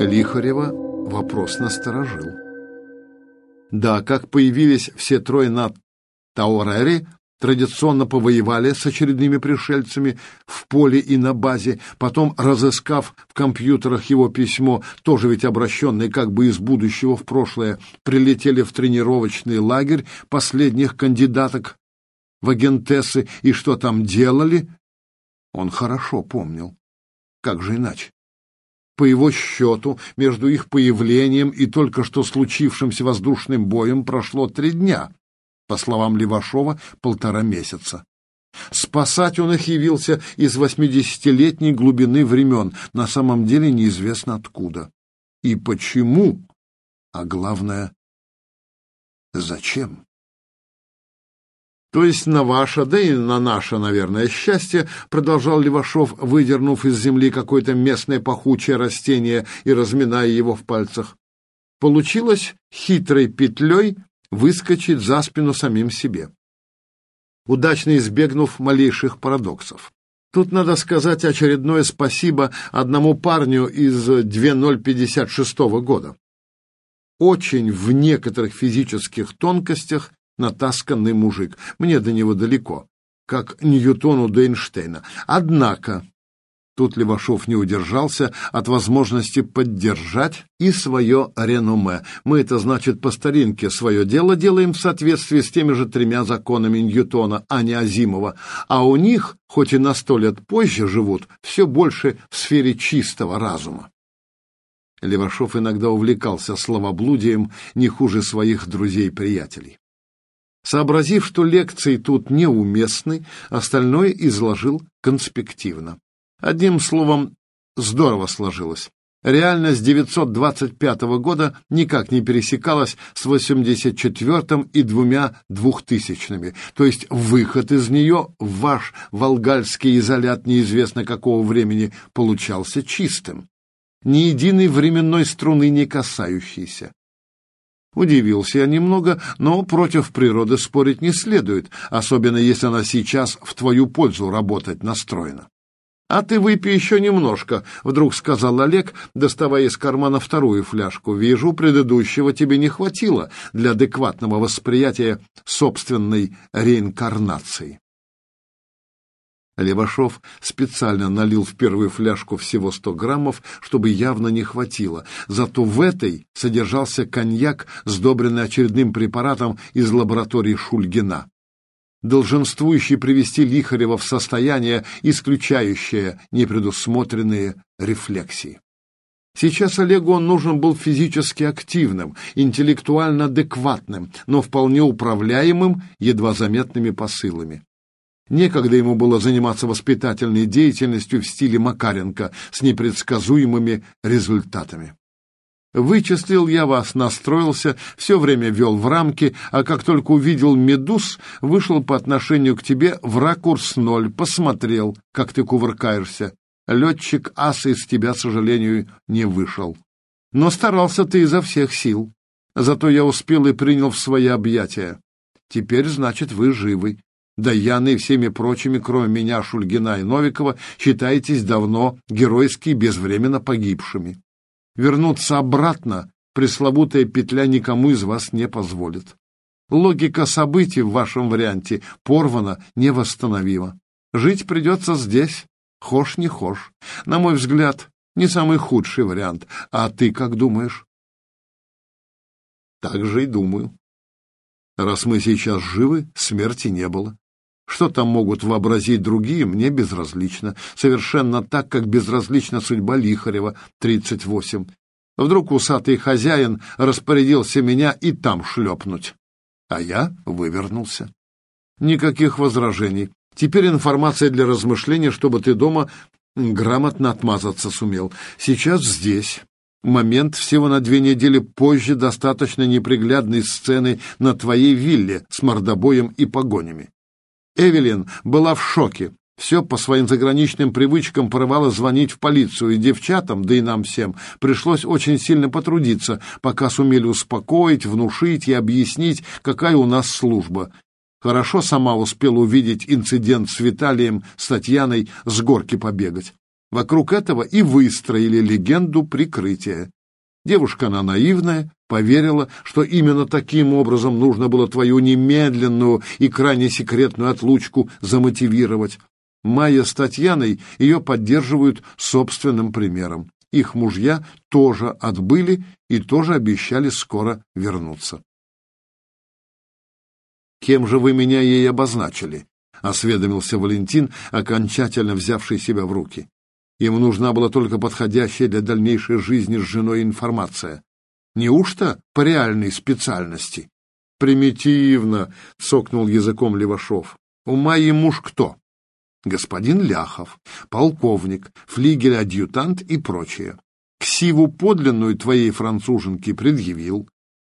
Лихарева вопрос насторожил. Да, как появились все трое на Таурере, традиционно повоевали с очередными пришельцами в поле и на базе, потом, разыскав в компьютерах его письмо, тоже ведь обращенное как бы из будущего в прошлое, прилетели в тренировочный лагерь последних кандидаток в агентессы и что там делали, он хорошо помнил. Как же иначе? По его счету, между их появлением и только что случившимся воздушным боем прошло три дня, по словам Левашова, полтора месяца. Спасать он их явился из восьмидесятилетней глубины времен, на самом деле неизвестно откуда. И почему, а главное, зачем? То есть на ваше, да и на наше, наверное, счастье, продолжал Левашов, выдернув из земли какое-то местное пахучее растение и разминая его в пальцах. Получилось хитрой петлей выскочить за спину самим себе, удачно избегнув малейших парадоксов. Тут надо сказать очередное спасибо одному парню из 2056 года. Очень в некоторых физических тонкостях натасканный мужик. Мне до него далеко, как Ньютону до Эйнштейна. Однако, тут Левашов не удержался от возможности поддержать и свое реноме. Мы это, значит, по старинке свое дело делаем в соответствии с теми же тремя законами Ньютона, а не Азимова. А у них, хоть и на сто лет позже живут, все больше в сфере чистого разума. Левашов иногда увлекался словоблудием не хуже своих друзей-приятелей. Сообразив, что лекции тут неуместны, остальное изложил конспективно. Одним словом, здорово сложилось. Реальность 925 года никак не пересекалась с 84-м и двумя двухтысячными, то есть выход из нее в ваш волгальский изолят неизвестно какого времени получался чистым, ни единой временной струны не касающейся. Удивился я немного, но против природы спорить не следует, особенно если она сейчас в твою пользу работать настроена. «А ты выпей еще немножко», — вдруг сказал Олег, доставая из кармана вторую фляжку. «Вижу, предыдущего тебе не хватило для адекватного восприятия собственной реинкарнации». Левашов специально налил в первую фляжку всего 100 граммов, чтобы явно не хватило. Зато в этой содержался коньяк, сдобренный очередным препаратом из лаборатории Шульгина, долженствующий привести Лихарева в состояние, исключающее непредусмотренные рефлексии. Сейчас Олегу он нужен был физически активным, интеллектуально адекватным, но вполне управляемым, едва заметными посылами. Некогда ему было заниматься воспитательной деятельностью в стиле Макаренко с непредсказуемыми результатами. Вычислил я вас, настроился, все время вел в рамки, а как только увидел медуз, вышел по отношению к тебе в ракурс ноль, посмотрел, как ты кувыркаешься. Летчик ас из тебя, к сожалению, не вышел. Но старался ты изо всех сил. Зато я успел и принял в свои объятия. Теперь, значит, вы живы. Да Яны и всеми прочими, кроме меня, Шульгина и Новикова, считаетесь давно геройски безвременно погибшими. Вернуться обратно пресловутая петля никому из вас не позволит. Логика событий в вашем варианте порвана невосстановима. Жить придется здесь, хошь не хошь. На мой взгляд, не самый худший вариант. А ты как думаешь? Так же и думаю. Раз мы сейчас живы, смерти не было. Что там могут вообразить другие, мне безразлично. Совершенно так, как безразлична судьба Лихарева, 38. Вдруг усатый хозяин распорядился меня и там шлепнуть. А я вывернулся. Никаких возражений. Теперь информация для размышления, чтобы ты дома грамотно отмазаться сумел. Сейчас здесь. Момент всего на две недели позже достаточно неприглядной сцены на твоей вилле с мордобоем и погонями. Эвелин была в шоке. Все по своим заграничным привычкам порывало звонить в полицию, и девчатам, да и нам всем, пришлось очень сильно потрудиться, пока сумели успокоить, внушить и объяснить, какая у нас служба. Хорошо сама успела увидеть инцидент с Виталием, с Татьяной, с горки побегать. Вокруг этого и выстроили легенду прикрытия. Девушка, она наивная, поверила, что именно таким образом нужно было твою немедленную и крайне секретную отлучку замотивировать. Майя с Татьяной ее поддерживают собственным примером. Их мужья тоже отбыли и тоже обещали скоро вернуться. «Кем же вы меня ей обозначили?» — осведомился Валентин, окончательно взявший себя в руки. Ему нужна была только подходящая для дальнейшей жизни с женой информация. Неужто по реальной специальности? Примитивно, сокнул языком Левашов. У Майи муж кто? Господин Ляхов, полковник, флигель-адъютант и прочее. Ксиву подлинную твоей француженки предъявил.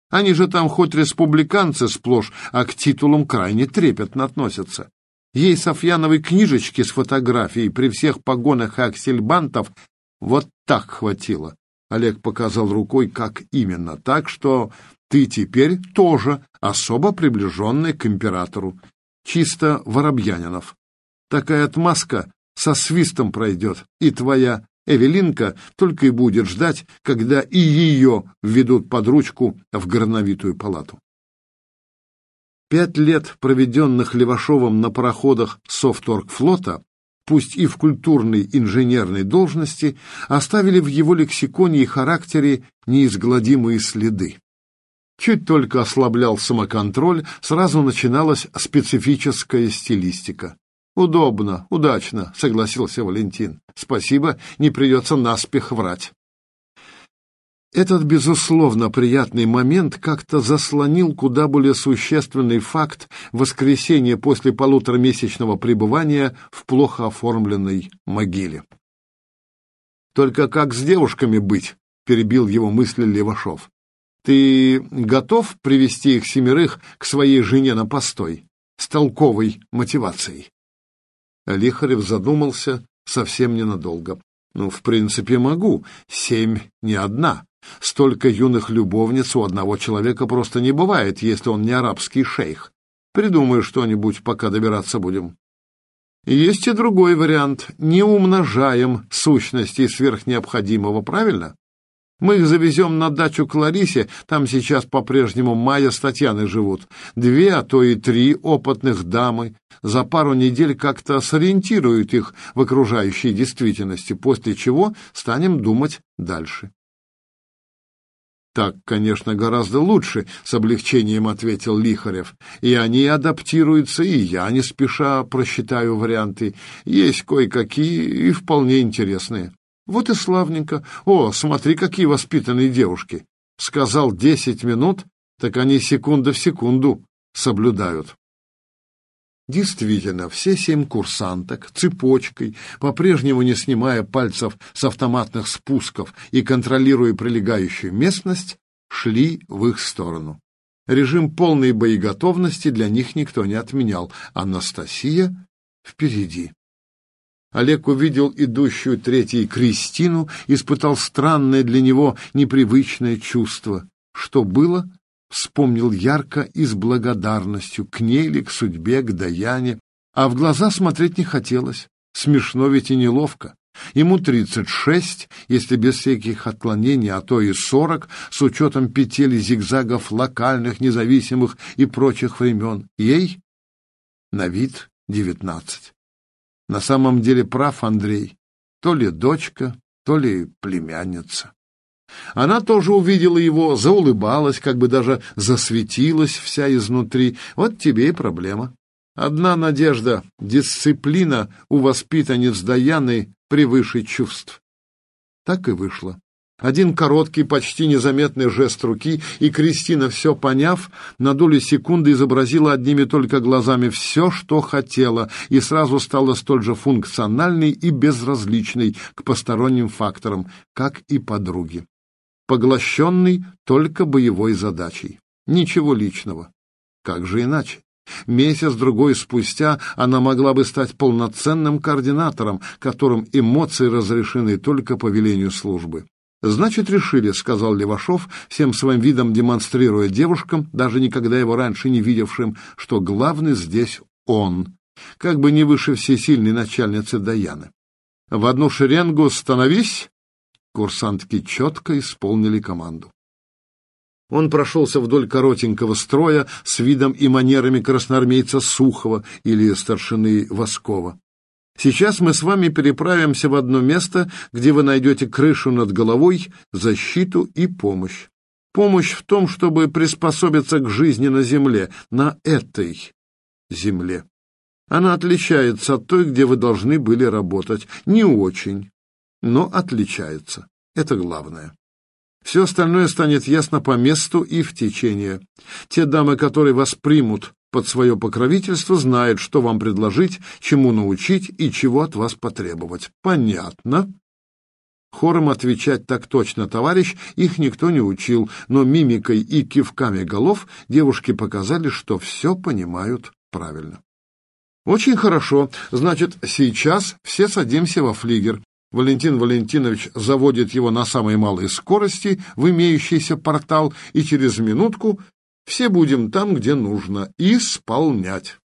Они же там хоть республиканцы сплошь, а к титулам крайне трепетно относятся. Ей Софьяновой книжечки с фотографией при всех погонах и аксельбантов вот так хватило. Олег показал рукой, как именно. Так что ты теперь тоже особо приближенный к императору. Чисто Воробьянинов. Такая отмазка со свистом пройдет, и твоя Эвелинка только и будет ждать, когда и ее введут под ручку в горновитую палату. Пять лет, проведенных Левашовым на пароходах Софторгфлота, пусть и в культурной инженерной должности, оставили в его лексиконе и характере неизгладимые следы. Чуть только ослаблял самоконтроль, сразу начиналась специфическая стилистика. «Удобно, удачно», — согласился Валентин. «Спасибо, не придется наспех врать». Этот, безусловно, приятный момент как-то заслонил куда более существенный факт воскресения после полуторамесячного пребывания в плохо оформленной могиле. «Только как с девушками быть?» — перебил его мысли Левашов. «Ты готов привести их семерых к своей жене на постой с толковой мотивацией?» Лихарев задумался совсем ненадолго. «Ну, в принципе, могу. Семь не одна». Столько юных любовниц у одного человека просто не бывает, если он не арабский шейх. Придумаю что-нибудь, пока добираться будем. Есть и другой вариант. Не умножаем сущности сверх необходимого, правильно? Мы их завезем на дачу к Ларисе, там сейчас по-прежнему Майя с Татьяной живут. Две, а то и три опытных дамы. За пару недель как-то сориентируют их в окружающей действительности, после чего станем думать дальше. «Так, конечно, гораздо лучше», — с облегчением ответил Лихарев. «И они адаптируются, и я не спеша просчитаю варианты. Есть кое-какие и вполне интересные». «Вот и славненько. О, смотри, какие воспитанные девушки!» Сказал десять минут, так они секунда в секунду соблюдают. Действительно, все семь курсанток цепочкой, по-прежнему не снимая пальцев с автоматных спусков и контролируя прилегающую местность, шли в их сторону. Режим полной боеготовности для них никто не отменял. Анастасия впереди. Олег увидел идущую третьей Кристину, испытал странное для него непривычное чувство. Что было, вспомнил ярко и с благодарностью к ней ли, к судьбе, к Даяне, а в глаза смотреть не хотелось. Смешно ведь и неловко. Ему тридцать шесть, если без всяких отклонений, а то и сорок, с учетом петель зигзагов локальных, независимых и прочих времен. Ей на вид девятнадцать. На самом деле прав Андрей. То ли дочка, то ли племянница. Она тоже увидела его, заулыбалась, как бы даже засветилась вся изнутри. Вот тебе и проблема. Одна надежда — дисциплина у воспитанниц Даяны превыше чувств. Так и вышло. Один короткий, почти незаметный жест руки, и Кристина, все поняв, на долю секунды изобразила одними только глазами все, что хотела, и сразу стала столь же функциональной и безразличной к посторонним факторам, как и подруги поглощенный только боевой задачей. Ничего личного. Как же иначе? Месяц-другой спустя она могла бы стать полноценным координатором, которым эмоции разрешены только по велению службы. «Значит, решили», — сказал Левашов, всем своим видом демонстрируя девушкам, даже никогда его раньше не видевшим, что главный здесь он, как бы не выше всесильной начальницы Даяны. В одну шеренгу становись!» Курсантки четко исполнили команду. Он прошелся вдоль коротенького строя с видом и манерами красноармейца Сухова или старшины Воскова. Сейчас мы с вами переправимся в одно место, где вы найдете крышу над головой, защиту и помощь. Помощь в том, чтобы приспособиться к жизни на земле, на этой земле. Она отличается от той, где вы должны были работать. Не очень, но отличается. Это главное. Все остальное станет ясно по месту и в течение. Те дамы, которые вас примут под свое покровительство, знают, что вам предложить, чему научить и чего от вас потребовать. Понятно? Хором отвечать так точно, товарищ, их никто не учил, но мимикой и кивками голов девушки показали, что все понимают правильно. Очень хорошо. Значит, сейчас все садимся во флигер. Валентин Валентинович заводит его на самой малой скорости в имеющийся портал, и через минутку все будем там, где нужно, исполнять.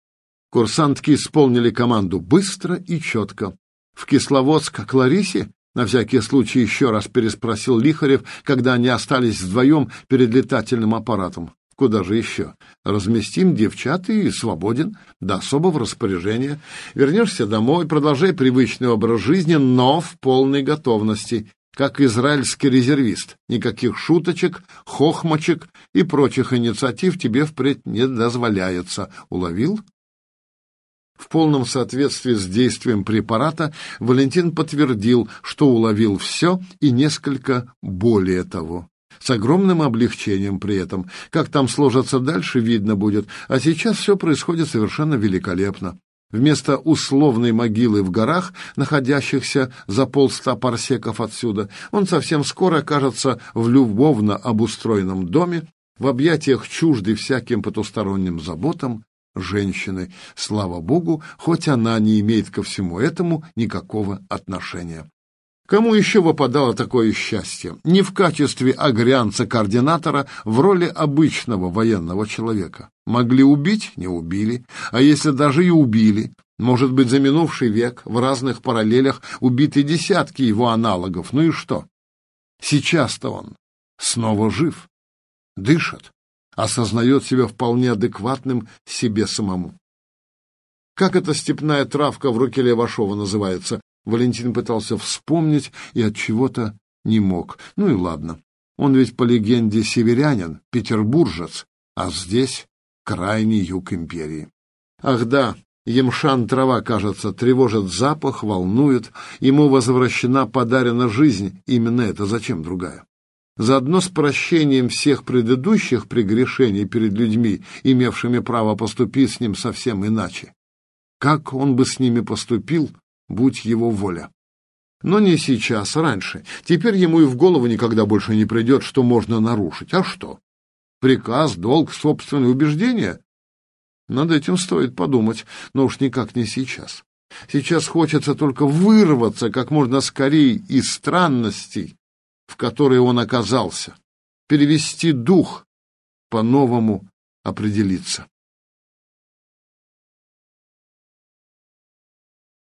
Курсантки исполнили команду быстро и четко. В Кисловодск к Ларисе на всякий случай еще раз переспросил Лихарев, когда они остались вдвоем перед летательным аппаратом. Куда же еще? Разместим девчат и свободен, до особого распоряжения. Вернешься домой, продолжай привычный образ жизни, но в полной готовности, как израильский резервист. Никаких шуточек, хохмочек и прочих инициатив тебе впредь не дозволяется. Уловил? В полном соответствии с действием препарата Валентин подтвердил, что уловил все и несколько более того с огромным облегчением при этом. Как там сложится дальше, видно будет. А сейчас все происходит совершенно великолепно. Вместо условной могилы в горах, находящихся за полста парсеков отсюда, он совсем скоро окажется в любовно обустроенном доме, в объятиях чужды всяким потусторонним заботам женщины. Слава Богу, хоть она не имеет ко всему этому никакого отношения. Кому еще выпадало такое счастье? Не в качестве агрянца-координатора, в роли обычного военного человека. Могли убить? Не убили. А если даже и убили? Может быть, за минувший век в разных параллелях убиты десятки его аналогов. Ну и что? Сейчас-то он снова жив, дышит, осознает себя вполне адекватным себе самому. Как эта степная травка в руке Левашова называется? Валентин пытался вспомнить и от чего-то не мог. Ну и ладно. Он ведь по легенде северянин, петербуржец, а здесь крайний юг империи. Ах да, Емшан трава, кажется, тревожит запах, волнует. Ему возвращена подарена жизнь. Именно это зачем другая? Заодно с прощением всех предыдущих прегрешений перед людьми, имевшими право поступить с ним совсем иначе. Как он бы с ними поступил, будь его воля. Но не сейчас, раньше. Теперь ему и в голову никогда больше не придет, что можно нарушить. А что? Приказ, долг, собственные убеждения? Над этим стоит подумать, но уж никак не сейчас. Сейчас хочется только вырваться как можно скорее из странностей, в которые он оказался, перевести дух, по-новому определиться.